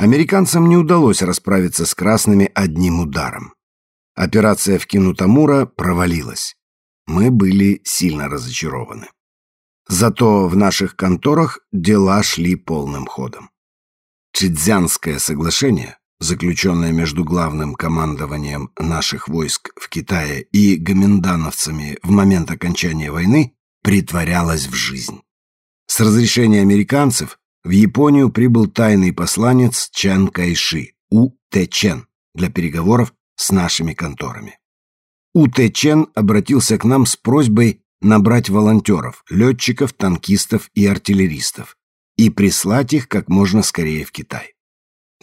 Американцам не удалось расправиться с красными одним ударом. Операция в Кинутамура провалилась. Мы были сильно разочарованы. Зато в наших конторах дела шли полным ходом. Чидзянское соглашение, заключенное между главным командованием наших войск в Китае и гоминдановцами в момент окончания войны, притворялось в жизнь. С разрешения американцев в Японию прибыл тайный посланец Чан Кайши, У Тэ Чен, для переговоров с нашими конторами. У Тэ Чен обратился к нам с просьбой набрать волонтеров, летчиков, танкистов и артиллеристов и прислать их как можно скорее в Китай.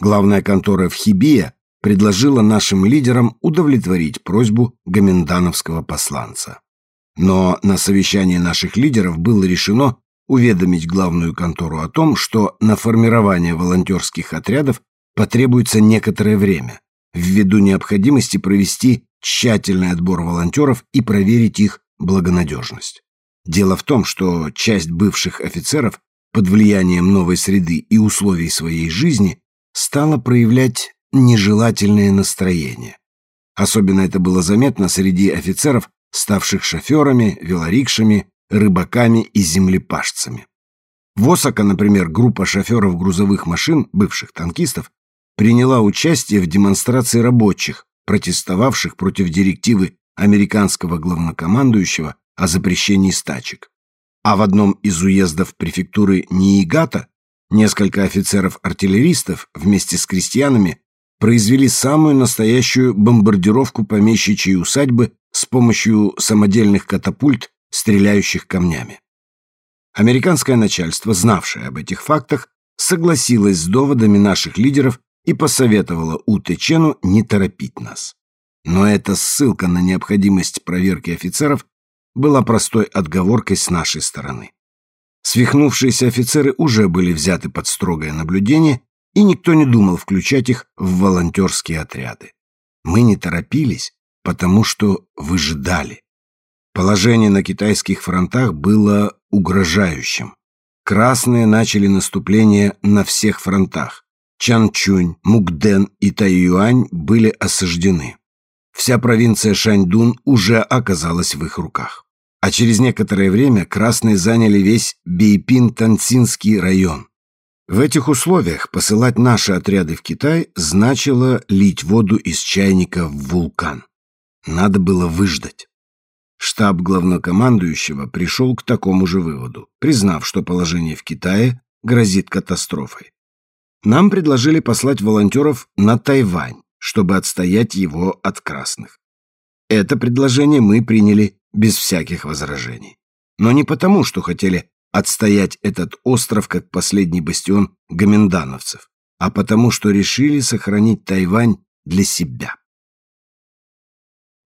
Главная контора в Хибия предложила нашим лидерам удовлетворить просьбу гомендановского посланца. Но на совещании наших лидеров было решено уведомить главную контору о том, что на формирование волонтерских отрядов потребуется некоторое время, ввиду необходимости провести тщательный отбор волонтеров и проверить их благонадежность. Дело в том, что часть бывших офицеров под влиянием новой среды и условий своей жизни стала проявлять нежелательное настроение. Особенно это было заметно среди офицеров, ставших шоферами, велорикшами, рыбаками и землепашцами. В Осака, например, группа шоферов грузовых машин, бывших танкистов, приняла участие в демонстрации рабочих, протестовавших против директивы американского главнокомандующего о запрещении стачек. А в одном из уездов префектуры Ниигата несколько офицеров-артиллеристов вместе с крестьянами произвели самую настоящую бомбардировку помещичьей усадьбы с помощью самодельных катапульт, стреляющих камнями. Американское начальство, знавшее об этих фактах, согласилось с доводами наших лидеров и посоветовало Утечену не торопить нас. Но эта ссылка на необходимость проверки офицеров была простой отговоркой с нашей стороны. Свихнувшиеся офицеры уже были взяты под строгое наблюдение, и никто не думал включать их в волонтерские отряды. Мы не торопились, потому что выжидали. Положение на китайских фронтах было угрожающим. Красные начали наступление на всех фронтах. Чанчунь, Мукден и Тайюань были осаждены. Вся провинция Шаньдун уже оказалась в их руках. А через некоторое время красные заняли весь Бейпин-Тансинский район. В этих условиях посылать наши отряды в Китай значило лить воду из чайника в вулкан. Надо было выждать. Штаб главнокомандующего пришел к такому же выводу, признав, что положение в Китае грозит катастрофой. Нам предложили послать волонтеров на Тайвань, чтобы отстоять его от красных. Это предложение мы приняли без всяких возражений. Но не потому, что хотели отстоять этот остров как последний бастион гомендановцев, а потому, что решили сохранить Тайвань для себя.